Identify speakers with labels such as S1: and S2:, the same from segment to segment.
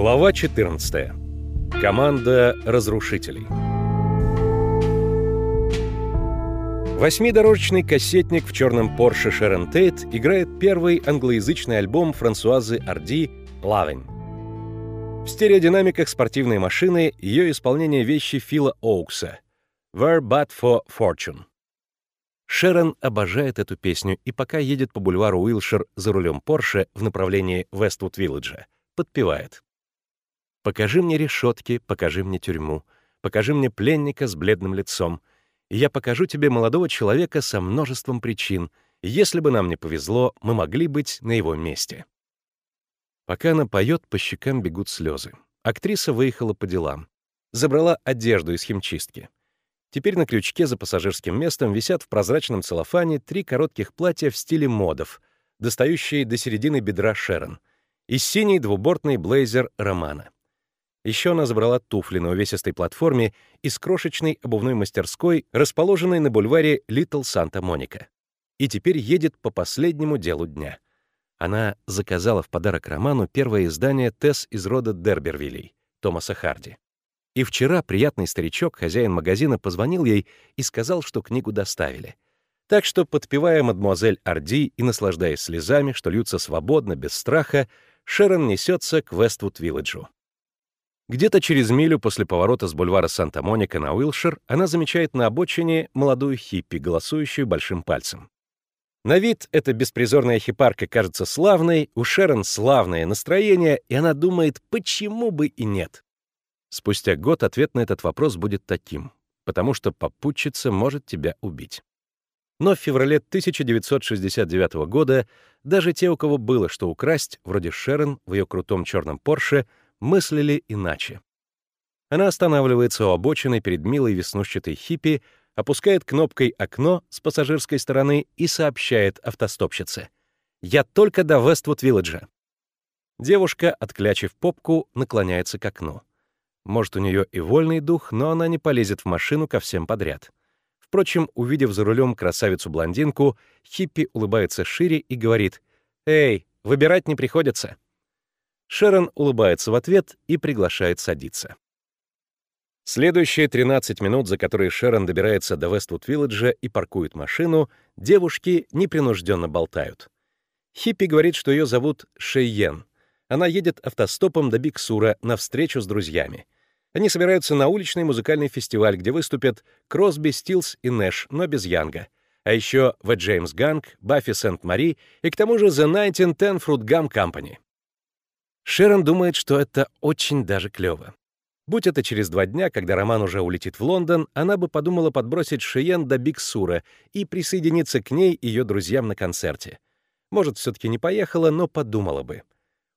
S1: Глава 14. Команда разрушителей. Восьмидорожечный кассетник в черном Porsche Sharon Tate играет первый англоязычный альбом Франсуазы Арди «Loving». В стереодинамиках спортивной машины ее исполнение вещи Фила Оукса «Where but for fortune». Шерон обожает эту песню и пока едет по бульвару Уилшир за рулем Порше в направлении Вествуд-Вилледжа, подпевает. Покажи мне решетки, покажи мне тюрьму, покажи мне пленника с бледным лицом, и я покажу тебе молодого человека со множеством причин, если бы нам не повезло, мы могли быть на его месте. Пока она поет, по щекам бегут слезы. Актриса выехала по делам. Забрала одежду из химчистки. Теперь на крючке за пассажирским местом висят в прозрачном целлофане три коротких платья в стиле модов, достающие до середины бедра Шерон, и синий двубортный блейзер Романа. Еще она забрала туфли на увесистой платформе из крошечной обувной мастерской, расположенной на бульваре Литл Санта-Моника. И теперь едет по последнему делу дня. Она заказала в подарок Роману первое издание «Тесс из рода Дербервилей» Томаса Харди. И вчера приятный старичок, хозяин магазина, позвонил ей и сказал, что книгу доставили. Так что, подпевая мадмуазель Арди и наслаждаясь слезами, что льются свободно, без страха, Шерон несется к Вествуд-Вилледжу. Где-то через милю после поворота с бульвара Санта-Моника на Уилшир она замечает на обочине молодую хиппи, голосующую большим пальцем. На вид эта беспризорная хипарка кажется славной, у Шерон славное настроение, и она думает, почему бы и нет. Спустя год ответ на этот вопрос будет таким, потому что попутчица может тебя убить. Но в феврале 1969 года даже те, у кого было что украсть, вроде Шерон в ее крутом черном Порше, мыслили иначе. Она останавливается у обочины перед милой веснушчатой хиппи, опускает кнопкой окно с пассажирской стороны и сообщает автостопщице. «Я только до Вествуд-Вилледжа». Девушка, отклячив попку, наклоняется к окну. Может, у нее и вольный дух, но она не полезет в машину ко всем подряд. Впрочем, увидев за рулем красавицу-блондинку, хиппи улыбается шире и говорит «Эй, выбирать не приходится». Шерон улыбается в ответ и приглашает садиться. Следующие 13 минут, за которые Шерон добирается до Вествуд-Вилледжа и паркует машину, девушки непринужденно болтают. Хиппи говорит, что ее зовут Шейен. Она едет автостопом до Биксура на встречу с друзьями. Они собираются на уличный музыкальный фестиваль, где выступят Кросби, Стилс и Нэш, но без Янга. А еще The James Gang, Баффи Сент-Мари и к тому же The 1910 Fruit Gum Company. Шерон думает, что это очень даже клево. Будь это через два дня, когда Роман уже улетит в Лондон, она бы подумала подбросить Шиен до Биксура и присоединиться к ней и ее друзьям на концерте. Может, все-таки не поехала, но подумала бы.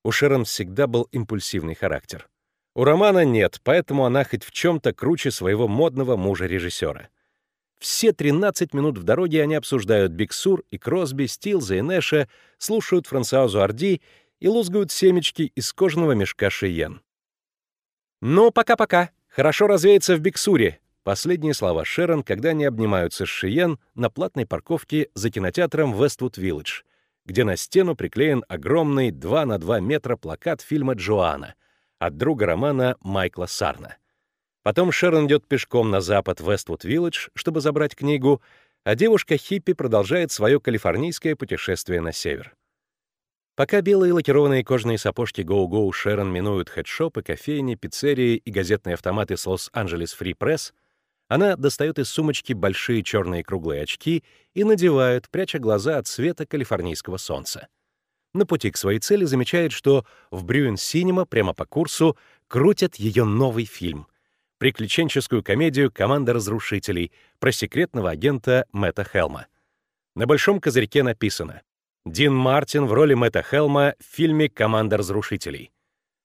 S1: У Шерон всегда был импульсивный характер. У Романа нет, поэтому она хоть в чем-то круче своего модного мужа-режиссера. Все 13 минут в дороге они обсуждают Биксур и Кросби, Стилза и Нэша, слушают Франсуазу Арди и лузгают семечки из кожаного мешка Шиен. «Ну, пока-пока. Хорошо развеяться в Биксуре», Последние слова Шерон, когда они обнимаются с Шиен на платной парковке за кинотеатром Вествуд-Виллидж, где на стену приклеен огромный 2 на 2 метра плакат фильма «Джоанна» от друга романа Майкла Сарна. Потом Шерон идет пешком на запад Вествуд-Виллидж, чтобы забрать книгу, а девушка-хиппи продолжает свое калифорнийское путешествие на север. Пока белые лакированные кожаные сапожки Go-Go Шерон минуют хедшопы, кофейни, пиццерии и газетные автоматы с Лос-Анджелес Фри Пресс, она достает из сумочки большие черные круглые очки и надевает, пряча глаза от света калифорнийского солнца. На пути к своей цели замечает, что в Брюен Синема прямо по курсу крутят ее новый фильм — приключенческую комедию «Команда разрушителей» про секретного агента Мэтта Хелма. На большом козырьке написано Дин Мартин в роли Мэтта Хелма в фильме «Команда разрушителей».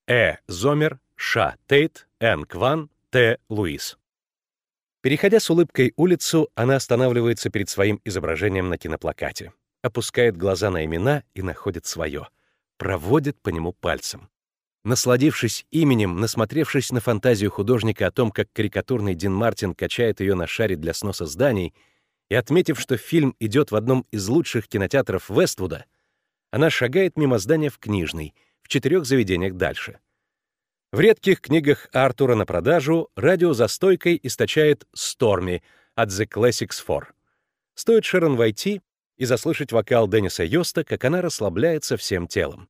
S1: Э. Зомер, Ша Тейт, Н. Кван, Т. Луис. Переходя с улыбкой улицу, она останавливается перед своим изображением на киноплакате, опускает глаза на имена и находит свое, проводит по нему пальцем. Насладившись именем, насмотревшись на фантазию художника о том, как карикатурный Дин Мартин качает ее на шаре для сноса зданий, и, отметив, что фильм идет в одном из лучших кинотеатров Вествуда, она шагает мимо здания в Книжный, в четырех заведениях дальше. В редких книгах Артура на продажу радиозастойкой источает «Stormy» от The Classics 4. Стоит Шерон войти и заслышать вокал Денниса Йоста, как она расслабляется всем телом.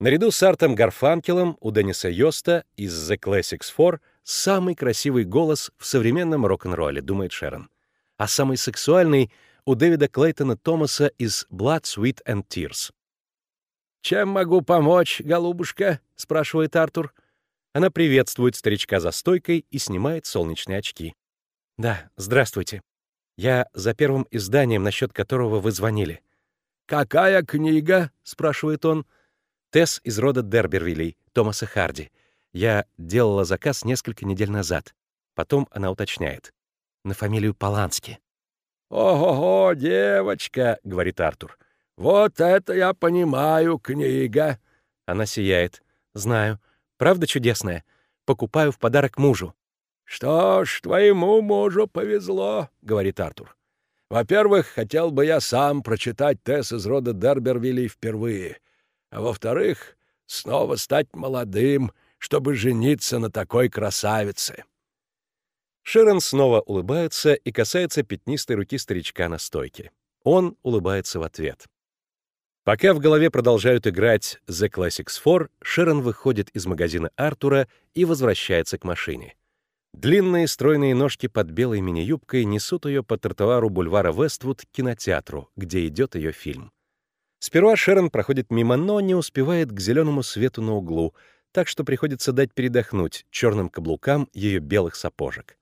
S1: Наряду с Артом Гарфанкелом у Денниса Йоста из The Classics 4 самый красивый голос в современном рок-н-ролле, думает Шерон. А самый сексуальный — у Дэвида Клейтона Томаса из Blood, Sweat and Tears. «Чем могу помочь, голубушка?» — спрашивает Артур. Она приветствует старичка за стойкой и снимает солнечные очки. «Да, здравствуйте. Я за первым изданием, насчет которого вы звонили». «Какая книга?» — спрашивает он. «Тесс из рода Дербервилей, Томаса Харди. Я делала заказ несколько недель назад. Потом она уточняет. На фамилию Полански.
S2: «Ого-го, девочка!» — говорит Артур. «Вот это я понимаю, книга!»
S1: Она сияет. «Знаю. Правда чудесная? Покупаю в подарок мужу».
S2: «Что ж, твоему мужу повезло», — говорит Артур. «Во-первых, хотел бы я сам прочитать Тесс из рода Дербервилей впервые. А во-вторых, снова стать молодым, чтобы жениться на такой красавице».
S1: Шерон снова улыбается и касается пятнистой руки старичка на стойке. Он улыбается в ответ. Пока в голове продолжают играть The Classics 4, Шерон выходит из магазина Артура и возвращается к машине. Длинные стройные ножки под белой мини-юбкой несут ее по тротуару бульвара Вествуд к кинотеатру, где идет ее фильм. Сперва Шерон проходит мимо, но не успевает к зеленому свету на углу, так что приходится дать передохнуть черным каблукам ее белых сапожек.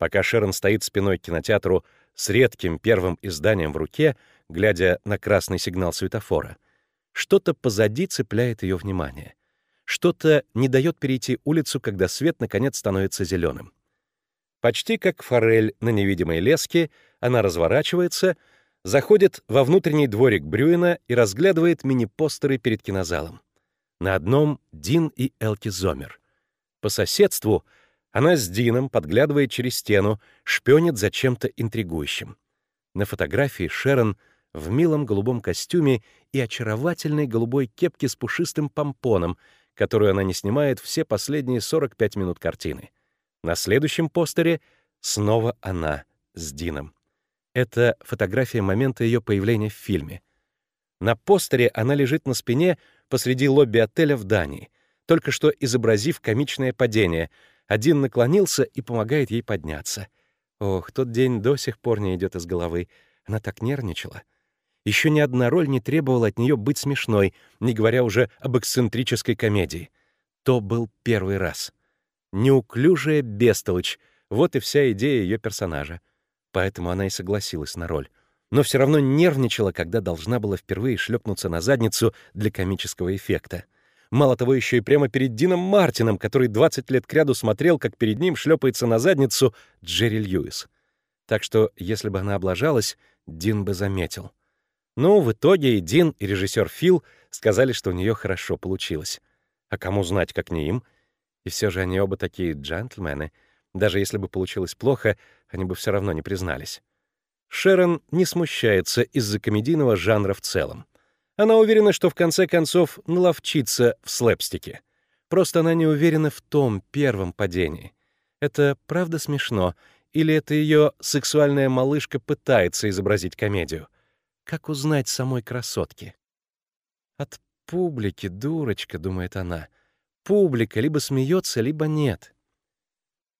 S1: Пока Шерон стоит спиной к кинотеатру с редким первым изданием в руке, глядя на красный сигнал светофора, что-то позади цепляет ее внимание. Что-то не дает перейти улицу, когда свет наконец становится зеленым. Почти как форель на невидимой леске, она разворачивается, заходит во внутренний дворик Брюина и разглядывает мини-постеры перед кинозалом. На одном — Дин и Элки Зомер. По соседству — она с Дином подглядывает через стену, шпионит за чем-то интригующим. На фотографии Шерон в милом голубом костюме и очаровательной голубой кепке с пушистым помпоном, которую она не снимает все последние 45 минут картины. На следующем постере снова она с Дином. Это фотография момента ее появления в фильме. На постере она лежит на спине посреди лобби отеля в Дании, только что изобразив комичное падение — один наклонился и помогает ей подняться. Ох, тот день до сих пор не идет из головы. Она так нервничала. Еще ни одна роль не требовала от нее быть смешной, не говоря уже об эксцентрической комедии. То был первый раз. Неуклюжая бестолочь — вот и вся идея ее персонажа. Поэтому она и согласилась на роль. Но все равно нервничала, когда должна была впервые шлепнуться на задницу для комического эффекта. Мало того, еще и прямо перед Дином Мартином, который 20 лет кряду смотрел, как перед ним шлепается на задницу Джерри Льюис. Так что, если бы она облажалась, Дин бы заметил. Ну, в итоге и Дин, и режиссер Фил сказали, что у нее хорошо получилось. А кому знать, как не им? И все же они оба такие джентльмены. Даже если бы получилось плохо, они бы все равно не признались. Шерон не смущается из-за комедийного жанра в целом. Она уверена, что в конце концов наловчится в слэпстике. Просто она не уверена в том первом падении. Это правда смешно, или это ее сексуальная малышка пытается изобразить комедию? Как узнать самой красотки? От публики, дурочка, думает она. Публика либо смеется, либо нет.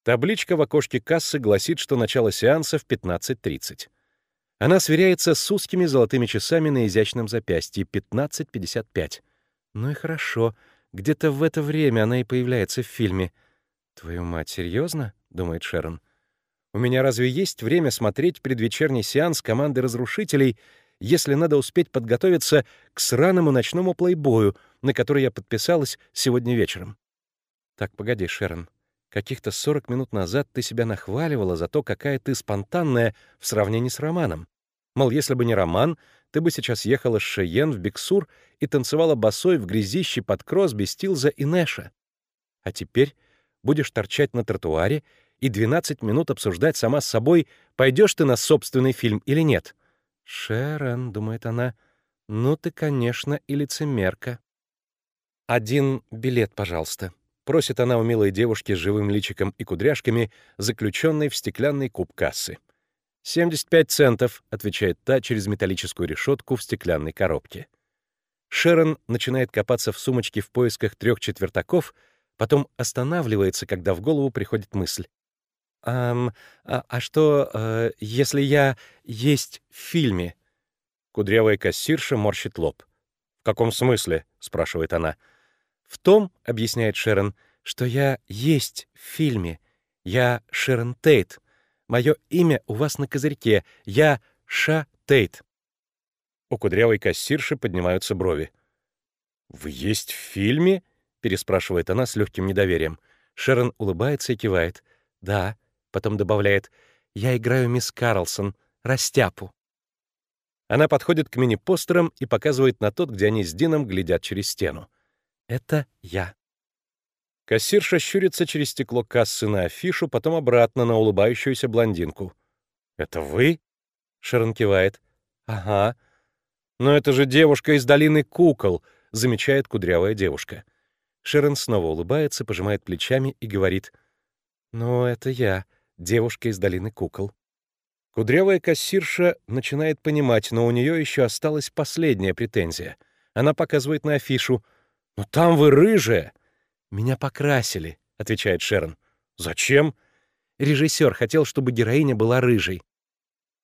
S1: Табличка в окошке кассы гласит, что начало сеанса в 15.30. Она сверяется с узкими золотыми часами на изящном запястье 15.55. Ну и хорошо, где-то в это время она и появляется в фильме. «Твою мать, серьезно? думает Шерон. «У меня разве есть время смотреть предвечерний сеанс команды разрушителей, если надо успеть подготовиться к сраному ночному плейбою, на который я подписалась сегодня вечером?» «Так, погоди, Шерон. Каких-то 40 минут назад ты себя нахваливала за то, какая ты спонтанная в сравнении с романом. Мол, если бы не роман, ты бы сейчас ехала с Шейен в Биксур и танцевала босой в грязище под Кросби, Стилза и Нэша. А теперь будешь торчать на тротуаре и 12 минут обсуждать сама с собой, пойдешь ты на собственный фильм или нет. «Шерон», — думает она, — «ну ты, конечно, и лицемерка». «Один билет, пожалуйста», — просит она у милой девушки с живым личиком и кудряшками, заключенной в стеклянный куб кассы. «75 центов», — отвечает та через металлическую решетку в стеклянной коробке. Шерон начинает копаться в сумочке в поисках трех четвертаков, потом останавливается, когда в голову приходит мысль. «Ам, а, а что, э, если я есть в фильме?» Кудрявая кассирша морщит лоб. «В каком смысле?» — спрашивает она. «В том, — объясняет Шерон, — что я есть в фильме. Я Шерон Тейт. Мое имя у вас на козырьке. Я Ша Тейт». У кудрявой кассирши поднимаются брови. «Вы есть в фильме?» — переспрашивает она с легким недоверием. Шерон улыбается и кивает. «Да», — потом добавляет, «я играю мисс Карлсон, растяпу». Она подходит к мини-постерам и показывает на тот, где они с Дином глядят через стену. «Это я». Кассирша щурится через стекло кассы на афишу, потом обратно на улыбающуюся блондинку. «Это вы?» — Шерон кивает. «Ага. Но это же девушка из долины кукол», — замечает кудрявая девушка. Шерон снова улыбается, пожимает плечами и говорит. «Ну, это я, девушка из долины кукол». Кудрявая кассирша начинает понимать, но у нее еще осталась последняя претензия. Она показывает на афишу. «Но там вы рыжая!» «Меня покрасили», — отвечает Шерон. «Зачем?» Режиссер хотел, чтобы героиня была рыжей.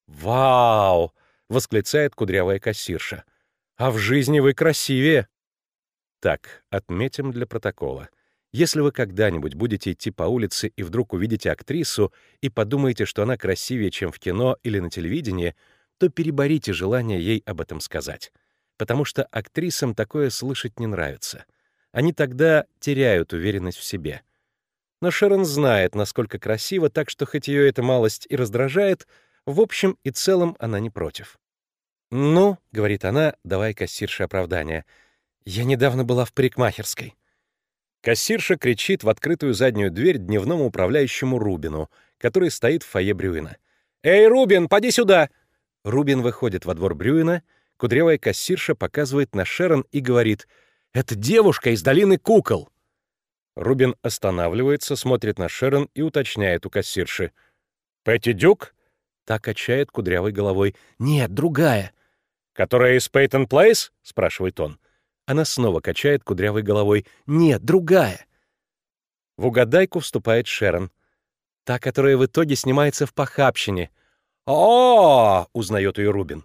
S1: «Вау!» — восклицает кудрявая кассирша. «А в жизни вы красивее!» Так, отметим для протокола. Если вы когда-нибудь будете идти по улице и вдруг увидите актрису и подумаете, что она красивее, чем в кино или на телевидении, то переборите желание ей об этом сказать. Потому что актрисам такое слышать не нравится. Они тогда теряют уверенность в себе. Но Шерон знает, насколько красиво, так что хоть ее эта малость и раздражает, в общем и целом она не против. «Ну», — говорит она, давая кассирше оправдание, — «я недавно была в парикмахерской». Кассирша кричит в открытую заднюю дверь дневному управляющему Рубину, который стоит в фойе Брюина. «Эй, Рубин, поди сюда!» Рубин выходит во двор Брюина, кудрявая кассирша показывает на Шерон и говорит «Это девушка из долины кукол!» Рубин останавливается, смотрит на Шерон и уточняет у кассирши. «Пэтти Дюк?» Так качает кудрявой головой. «Нет, другая». «Которая из Пейтон Плейс?» — спрашивает он. Она снова качает кудрявой головой. «Нет, другая!» В угадайку вступает Шерон. Та, которая в итоге снимается в похабщине. о, узнает ее Рубин.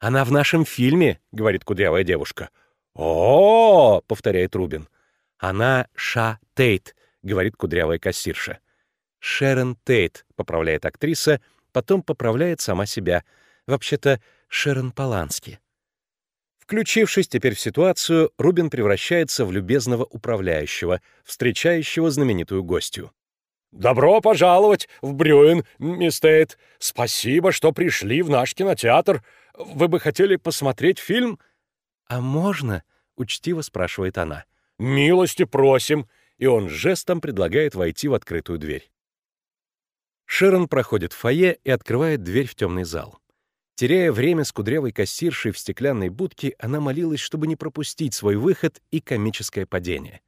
S1: «Она в нашем фильме», — говорит кудрявая девушка. о, повторяет Рубин. «Она Ша Тейт», — говорит кудрявая кассирша. «Шерон Тейт», — поправляет актриса, потом поправляет сама себя. Вообще-то Шерон Полански. Включившись теперь в ситуацию, Рубин превращается в любезного управляющего, встречающего знаменитую гостью. «Добро пожаловать в Брюин, мисс Тейт. Спасибо, что пришли в наш кинотеатр. Вы бы хотели посмотреть фильм?» «А можно?» — учтиво спрашивает она. «Милости просим!» И он жестом предлагает войти в открытую дверь. Шерон проходит в фойе и открывает дверь в темный зал. Теряя время с кудрявой кассиршей в стеклянной будке, она молилась, чтобы не пропустить свой выход и комическое падение.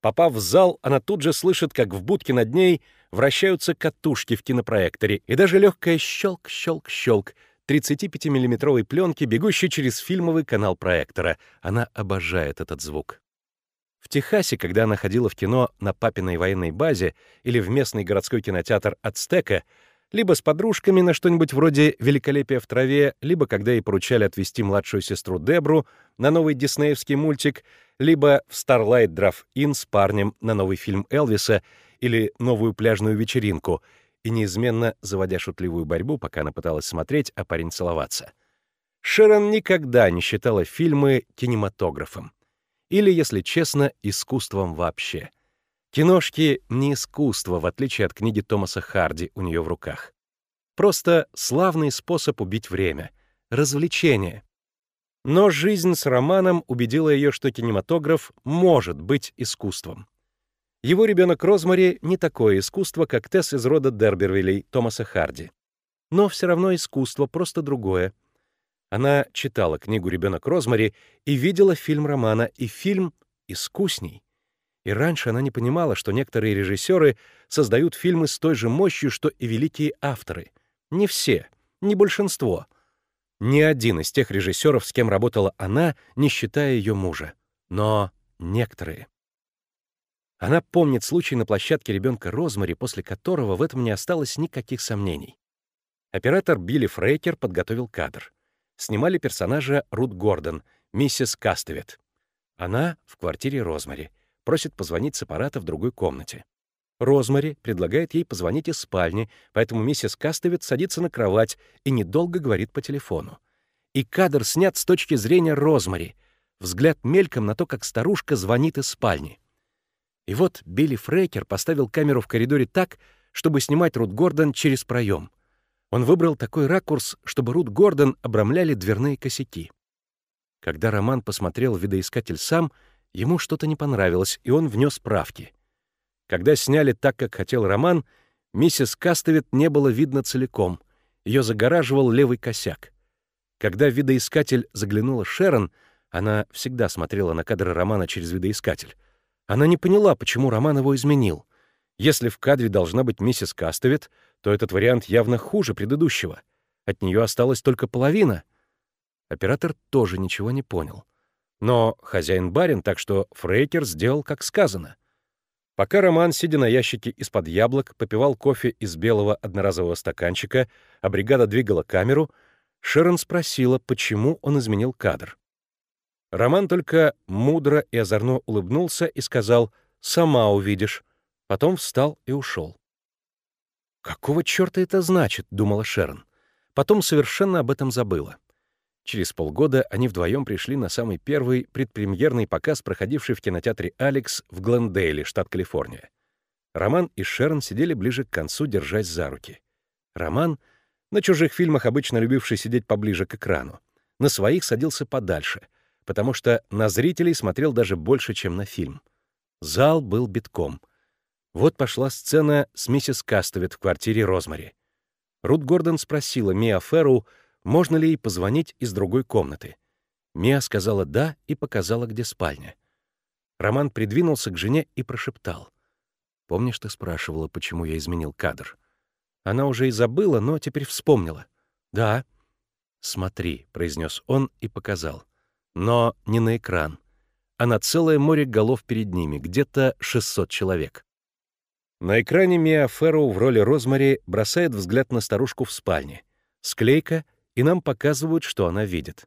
S1: Попав в зал, она тут же слышит, как в будке над ней вращаются катушки в кинопроекторе и даже легкое щелк-щелк-щелк 35-миллиметровой пленки, бегущей через фильмовый канал проектора. Она обожает этот звук. В Техасе, когда она ходила в кино на папиной военной базе или в местный городской кинотеатр «Ацтека», либо с подружками на что-нибудь вроде «Великолепия в траве», либо когда ей поручали отвезти младшую сестру Дебру на новый диснеевский мультик, либо в Starlight Drive-In с парнем на новый фильм Элвиса или новую пляжную вечеринку, и неизменно заводя шутливую борьбу, пока она пыталась смотреть, а парень целоваться. Шерон никогда не считала фильмы кинематографом. Или, если честно, искусством вообще — Киношки — не искусство, в отличие от книги Томаса Харди у нее в руках. Просто славный способ убить время, развлечение. Но жизнь с романом убедила ее, что кинематограф может быть искусством. Его ребенок Розмари не такое искусство, как Тесс из рода Дербервилей Томаса Харди. Но все равно искусство, просто другое. Она читала книгу «Ребенок Розмари» и видела фильм романа, и фильм — искусней. И раньше она не понимала, что некоторые режиссеры создают фильмы с той же мощью, что и великие авторы. Не все, не большинство. Ни один из тех режиссеров, с кем работала она, не считая ее мужа. Но некоторые. Она помнит случай на площадке ребенка Розмари, после которого в этом не осталось никаких сомнений. Оператор Билли Фрейкер подготовил кадр. Снимали персонажа Рут Гордон, миссис Кастовет. Она в квартире Розмари, просит позвонить с аппарата в другой комнате. Розмари предлагает ей позвонить из спальни, поэтому миссис Кастовет садится на кровать и недолго говорит по телефону. И кадр снят с точки зрения Розмари. Взгляд мельком на то, как старушка звонит из спальни. И вот Билли Фрейкер поставил камеру в коридоре так, чтобы снимать Рут Гордон через проем. Он выбрал такой ракурс, чтобы Рут Гордон обрамляли дверные косяки. Когда Роман посмотрел видоискатель сам, ему что-то не понравилось, и он внес правки. Когда сняли так, как хотел Роман, миссис Кастовит не было видно целиком. Ее загораживал левый косяк. Когда в видоискатель заглянула Шерон, она всегда смотрела на кадры Романа через видоискатель, она не поняла, почему Роман его изменил. Если в кадре должна быть миссис Кастовит, то этот вариант явно хуже предыдущего. От нее осталась только половина. Оператор тоже ничего не понял. Но хозяин барин, так что Фрейкер сделал, как сказано. Пока Роман, сидя на ящике из-под яблок, попивал кофе из белого одноразового стаканчика, а бригада двигала камеру, Шерон спросила, почему он изменил кадр. Роман только мудро и озорно улыбнулся и сказал «Сама увидишь». Потом встал и ушел. «Какого черта это значит?» — думала Шерон. Потом совершенно об этом забыла. Через полгода они вдвоем пришли на самый первый предпремьерный показ, проходивший в кинотеатре «Алекс» в Глендейле, штат Калифорния. Роман и Шерон сидели ближе к концу, держась за руки. Роман, на чужих фильмах обычно любивший сидеть поближе к экрану, на своих садился подальше, потому что на зрителей смотрел даже больше, чем на фильм. Зал был битком. Вот пошла сцена с миссис Кастовит в квартире Розмари. Рут Гордон спросила Миа Ферру, можно ли ей позвонить из другой комнаты. Миа сказала «да» и показала, где спальня. Роман придвинулся к жене и прошептал. «Помнишь, ты спрашивала, почему я изменил кадр?» Она уже и забыла, но теперь вспомнила. «Да». «Смотри», — произнес он и показал. Но не на экран, а на целое море голов перед ними, где-то 600 человек. На экране Миа Ферроу в роли Розмари бросает взгляд на старушку в спальне. Склейка, и нам показывают, что она видит.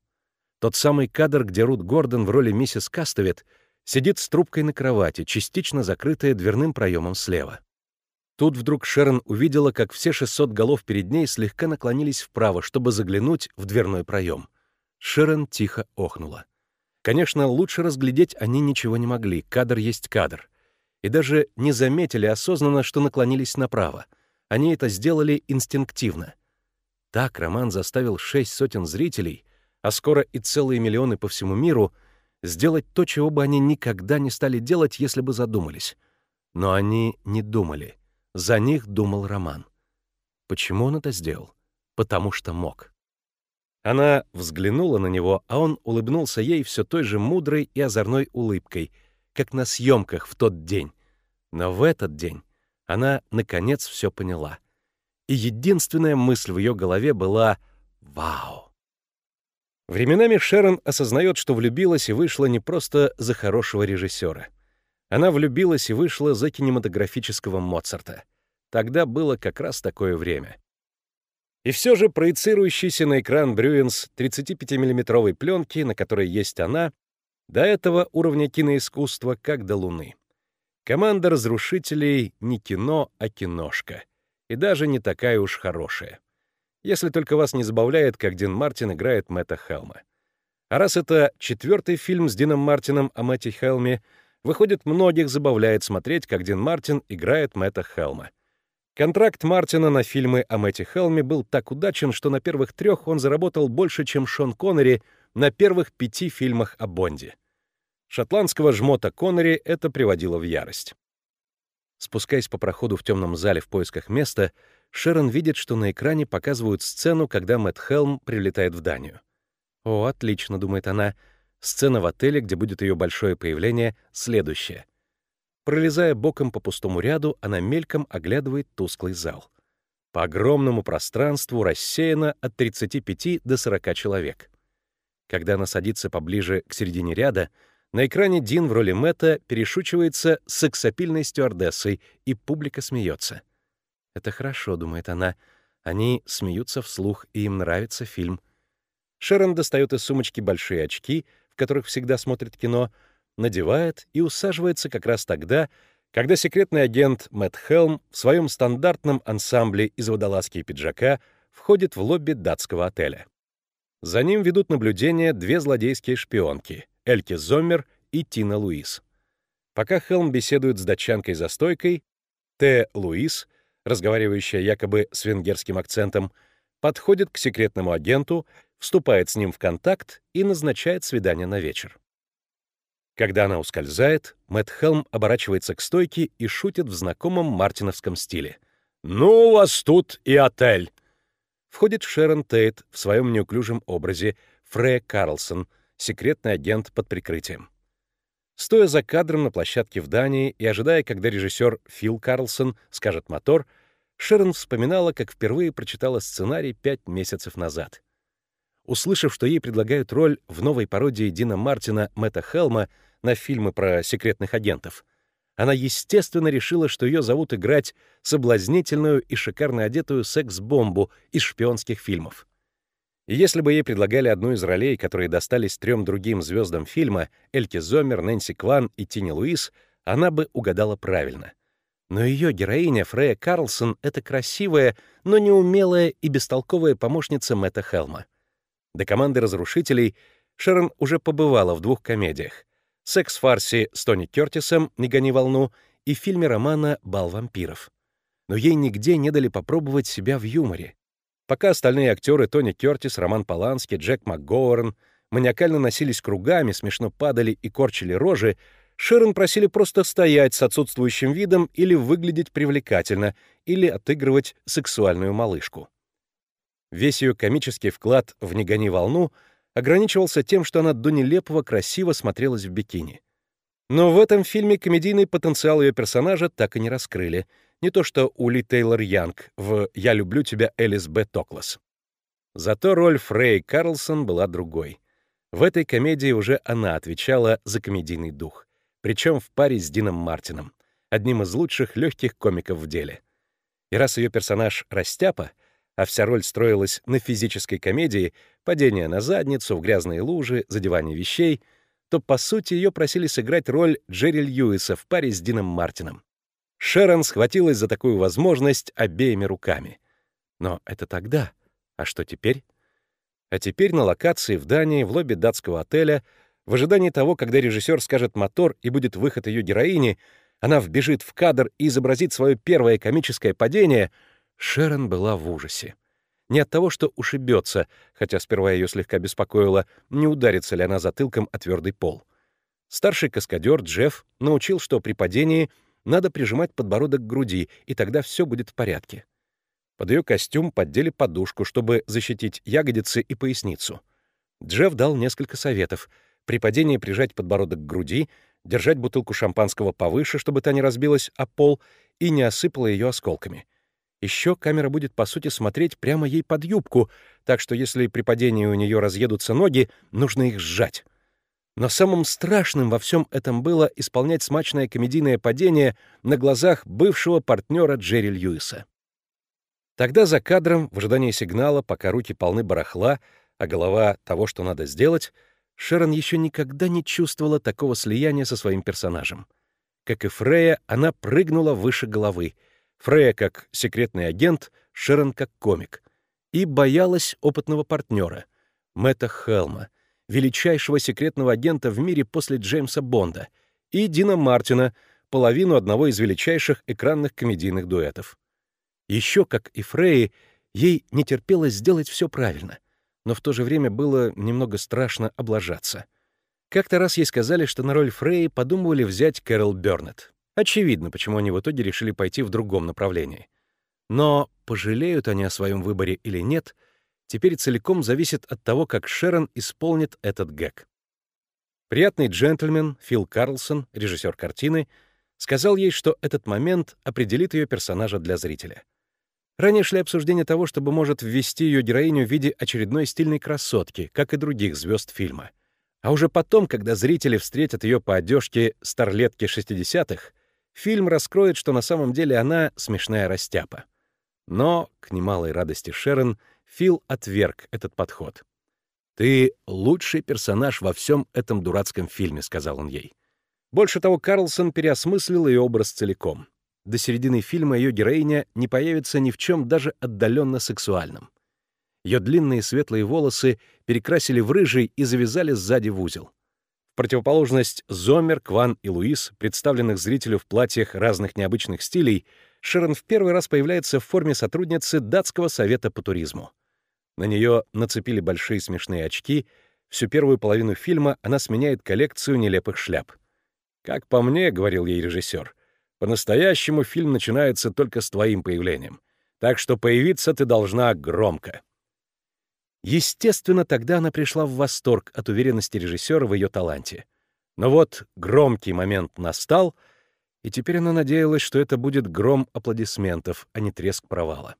S1: Тот самый кадр, где Рут Гордон в роли миссис Кастовет сидит с трубкой на кровати, частично закрытая дверным проемом слева. Тут вдруг Шерон увидела, как все 600 голов перед ней слегка наклонились вправо, чтобы заглянуть в дверной проем. Шерон тихо охнула. Конечно, лучше разглядеть они ничего не могли, кадр есть кадр. И даже не заметили осознанно, что наклонились направо. Они это сделали инстинктивно. Так Роман заставил шесть сотен зрителей, а скоро и целые миллионы по всему миру, сделать то, чего бы они никогда не стали делать, если бы задумались. Но они не думали. За них думал Роман. Почему он это сделал? Потому что мог. Она взглянула на него, а он улыбнулся ей все той же мудрой и озорной улыбкой, как на съемках в тот день. Но в этот день она, наконец, все поняла. И единственная мысль в ее голове была «Вау!». Временами Шерон осознает, что влюбилась и вышла не просто за хорошего режиссера. Она влюбилась и вышла за кинематографического Моцарта. Тогда было как раз такое время. И все же проецирующийся на экран Брюинс 35-миллиметровой пленки, на которой есть она, до этого уровня киноискусства как до Луны. Команда разрушителей не кино, а киношка. И даже не такая уж хорошая. Если только вас не забавляет, как Дин Мартин играет Мэтта Хелма. А раз это четвертый фильм с Дином Мартином о Мэтте Хелме, выходит, многих забавляет смотреть, как Дин Мартин играет Мэтта Хелма. Контракт Мартина на фильмы о Мэтте Хелме был так удачен, что на первых трех он заработал больше, чем Шон Коннери на первых пяти фильмах о Бонде. Шотландского жмота Коннери это приводило в ярость. Спускаясь по проходу в темном зале в поисках места, Шерон видит, что на экране показывают сцену, когда Мэтт Хелм прилетает в Данию. «О, отлично», — думает она, — Сцена в отеле, где будет ее большое появление, следующая. Пролезая боком по пустому ряду, она мельком оглядывает тусклый зал. По огромному пространству рассеяно от 35 до 40 человек. Когда она садится поближе к середине ряда, на экране Дин в роли Мэтта перешучивается с сексапильной стюардессой, и публика смеется. «Это хорошо», — думает она. Они смеются вслух, и им нравится фильм. Шерон достает из сумочки большие очки, в которых всегда смотрит кино, надевает и усаживается как раз тогда, когда секретный агент Мэтт Хелм в своем стандартном ансамбле из водолазки и пиджака входит в лобби датского отеля. За ним ведут наблюдение две злодейские шпионки — Эльки Зоммер и Тина Луис. Пока Хелм беседует с датчанкой за стойкой, Т. Луис, разговаривающая якобы с венгерским акцентом, подходит к секретному агенту, вступает с ним в контакт и назначает свидание на вечер. Когда она ускользает, Мэтт Хелм оборачивается к стойке и шутит в знакомом мартиновском стиле. «Ну, у вас тут и отель!» Входит Шерон Тейт в своем неуклюжем образе Фрея Карлсон, секретный агент под прикрытием. Стоя за кадром на площадке в Дании и ожидая, когда режиссер Фил Карлсон скажет «мотор», Шерон вспоминала, как впервые прочитала сценарий пять месяцев назад. Услышав, что ей предлагают роль в новой пародии Дина Мартина Мэтта Хелма на фильмы про секретных агентов, она, естественно, решила, что ее зовут играть соблазнительную и шикарно одетую секс-бомбу из шпионских фильмов. И если бы ей предлагали одну из ролей, которые достались трем другим звездам фильма, Эльке Зомер, Нэнси Кван и Тини Луис, она бы угадала правильно. Но ее героиня Фрея Карлсон — это красивая, но неумелая и бестолковая помощница Мэтта Хелма. До команды разрушителей Шерон уже побывала в двух комедиях секс-фарсе с Тони Кертисом «Не гони волну» и фильме романа «Бал вампиров». Но ей нигде не дали попробовать себя в юморе. Пока остальные актеры Тони Кертис, Роман Полански, Джек МакГоуэрн маниакально носились кругами, смешно падали и корчили рожи, Шерон просили просто стоять с отсутствующим видом или выглядеть привлекательно, или отыгрывать сексуальную малышку. Весь ее комический вклад в «Не гони волну» ограничивался тем, что она до нелепого красиво смотрелась в бикини. Но в этом фильме комедийный потенциал ее персонажа так и не раскрыли. Не то что у Ли Тейлор Янг в «Я люблю тебя, Элис Б. Токлас». Зато роль Фрей Карлсон была другой. В этой комедии уже она отвечала за комедийный дух, причем в паре с Дином Мартином, одним из лучших легких комиков в деле. И раз ее персонаж Растяпа — а вся роль строилась на физической комедии, падение на задницу, в грязные лужи, задевание вещей, то, по сути, ее просили сыграть роль Джерри Льюиса в паре с Дином Мартином. Шерон схватилась за такую возможность обеими руками. Но это тогда. А что теперь? А теперь на локации в Дании, в лобби датского отеля, в ожидании того, когда режиссер скажет «мотор» и будет выход ее героини, она вбежит в кадр и изобразит свое первое комическое падение — Шерон была в ужасе. Не от того, что ушибется, хотя сперва ее слегка беспокоило, не ударится ли она затылком о твердый пол. Старший каскадер Джефф научил, что при падении надо прижимать подбородок к груди, и тогда все будет в порядке. Под ее костюм поддели подушку, чтобы защитить ягодицы и поясницу. Джефф дал несколько советов. При падении прижать подбородок к груди, держать бутылку шампанского повыше, чтобы та не разбилась о пол и не осыпала ее осколками — еще камера будет, по сути, смотреть прямо ей под юбку, так что если при падении у нее разъедутся ноги, нужно их сжать. Но самым страшным во всем этом было исполнять смачное комедийное падение на глазах бывшего партнера Джерри Льюиса. Тогда за кадром, в ожидании сигнала, пока руки полны барахла, а голова того, что надо сделать, Шерон еще никогда не чувствовала такого слияния со своим персонажем. Как и Фрея, она прыгнула выше головы — Фрея как секретный агент, Шерон как комик. И боялась опытного партнера, Мэтта Хелма, величайшего секретного агента в мире после Джеймса Бонда, и Дина Мартина, половину одного из величайших экранных комедийных дуэтов. Еще, как и Фрей, ей не терпелось сделать все правильно, но в то же время было немного страшно облажаться. Как-то раз ей сказали, что на роль Фрей подумывали взять Кэрол Бёрнетт. Очевидно, почему они в итоге решили пойти в другом направлении. Но пожалеют они о своем выборе или нет, теперь целиком зависит от того, как Шерон исполнит этот гэг. Приятный джентльмен Фил Карлсон, режиссер картины, сказал ей, что этот момент определит ее персонажа для зрителя. Ранее шли обсуждения того, чтобы может ввести ее героиню в виде очередной стильной красотки, как и других звезд фильма. А уже потом, когда зрители встретят ее по одежке старлетки 60-х, фильм раскроет, что на самом деле она смешная растяпа. Но, к немалой радости Шерон, Фил отверг этот подход. «Ты лучший персонаж во всем этом дурацком фильме», — сказал он ей. Больше того, Карлсон переосмыслил ее образ целиком. До середины фильма ее героиня не появится ни в чем даже отдаленно сексуальном. Ее длинные светлые волосы перекрасили в рыжий и завязали сзади в узел. Противоположность Зомер, Кван и Луис, представленных зрителю в платьях разных необычных стилей, Шерон в первый раз появляется в форме сотрудницы датского совета по туризму. На нее нацепили большие смешные очки, всю первую половину фильма она сменяет коллекцию нелепых шляп. «Как по мне», — говорил ей режиссер, — «по-настоящему фильм начинается только с твоим появлением, так что появиться ты должна громко». Естественно, тогда она пришла в восторг от уверенности режиссера в ее таланте. Но вот громкий момент настал, и теперь она надеялась, что это будет гром аплодисментов, а не треск провала.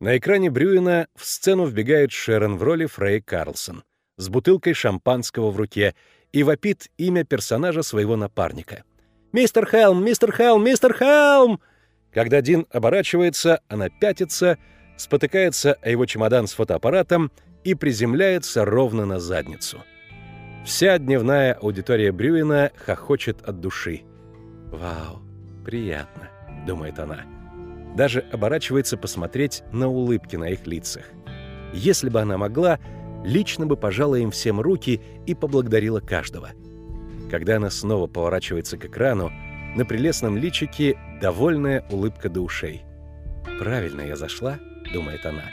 S1: На экране Брюина в сцену вбегает Шерон в роли Фрей Карлсон с бутылкой шампанского в руке и вопит имя персонажа своего напарника. «Мистер Хелм! Мистер Хелм! Мистер Хелм!» Когда Дин оборачивается, она пятится, спотыкается о его чемодан с фотоаппаратом и приземляется ровно на задницу. Вся дневная аудитория Брюина хохочет от души. «Вау, приятно», — думает она даже оборачивается посмотреть на улыбки на их лицах. Если бы она могла, лично бы пожала им всем руки и поблагодарила каждого. Когда она снова поворачивается к экрану, на прелестном личике довольная улыбка до ушей. «Правильно я зашла», — думает она.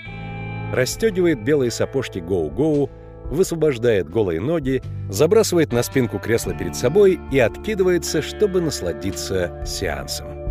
S1: Растегивает белые сапожки гоу-гоу, высвобождает голые ноги, забрасывает на спинку кресла перед собой и откидывается, чтобы насладиться сеансом.